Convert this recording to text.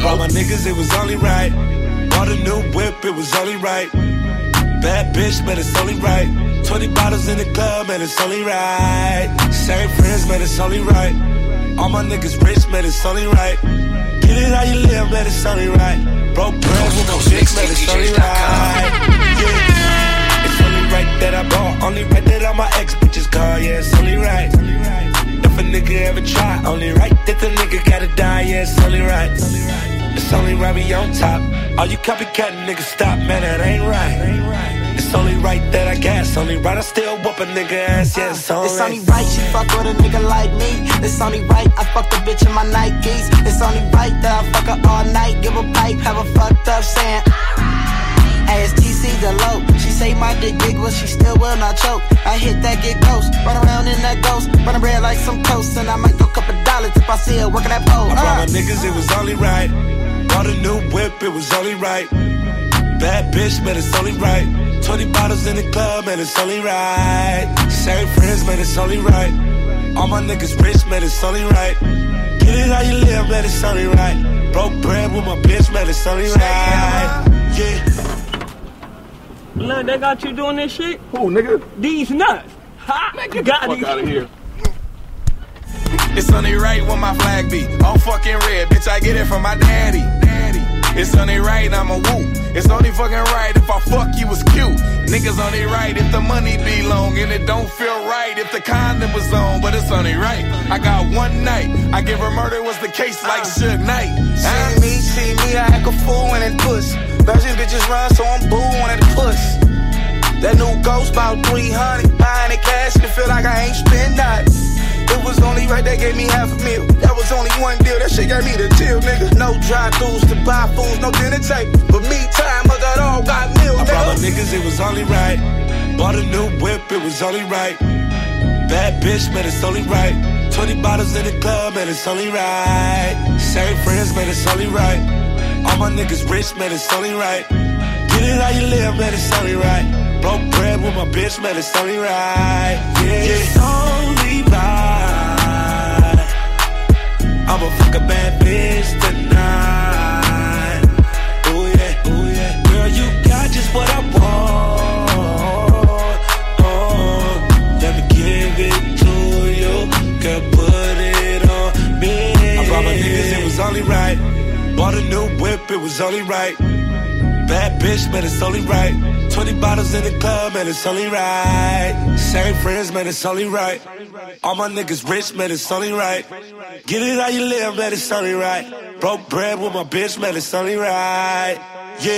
brought my niggas, it was only right. Bought a new whip, it was only right. Bad bitch, man, it's only right. 20 bottles in the club, man, it's only right. Same friends, man, it's only right. All my niggas rich, man, it's only right. Get it how you live, man, it's only right. Broke bread with my bitch, man, it's only right. Yeah. Only right that the nigga gotta die, yeah, it's only right. It's only right we on top. All you copycat niggas stop, man, that ain't right. It's only right that I gas, only right I still whoop a nigga ass, yeah, it's only It's only right she fuck with a nigga like me. It's only right I fuck the bitch in my Nikes. It's only right that I fuck her all night, give a pipe, have a fucked up saying. She say my dick big, but she still will not choke. I hit that get ghost, run around in that ghost, running red like some toast, and I might a couple dollars if I see her working that pole. I brought Uh. my niggas, it was only right. Bought a new whip, it was only right. Bad bitch, man, it's only right. 20 bottles in the club, man, it's only right. Same friends, man, it's only right. All my niggas rich, man, it's only right. Get it how you live, man, it's only right. Broke bread with my bitch, man, it's only right. Yeah. Look, they got you doing this shit? Who, nigga? These nuts. Ha! Man, get got the fuck out of here. It's only right when my flag be all fucking red. Bitch, I get it from my daddy. Daddy. It's only right I'm a woo. It's only fucking right if I fuck you was cute. Niggas only right if the money be long and it don't feel right if the condom was on. But it's only right. I got one night. I give her murder was the case like ah. Suge Knight. See ah. me, see me, I act a fool when it push. Virgin bitches run, so I'm booing when it push. That new ghost about 300, buying it cash and feel like I ain't spend that. It was only right they gave me half a meal. That was only one deal, that shit got me the chill, nigga. No dry throughs to buy fools, no dinner tape. But me time, I got all got meal, I brought my niggas, it was only right. Bought a new whip, it was only right. Bad bitch, man, it's only right. 20 bottles in the club, man, it's only right. Same friends, man, it's only right. All my niggas rich, man, it's only right. Get it how you live, man, it's only right. Broke bread with my bitch, man, it's only right. Yeah, it's only right. I'ma fuck a bad bitch tonight. Oh yeah, oh yeah. Girl, you got just what I want. Oh, let me give it to you. Girl, put it on me. I brought my niggas, it was only right. Bought a new whip, it was only right. Bad bitch, man, it's only right. 20 bottles in the club, man, it's only right. Same friends, man, it's only right. All my niggas rich, man, it's only right. Get it how you live, man, it's only right. Broke bread with my bitch, man, it's only right. Yeah.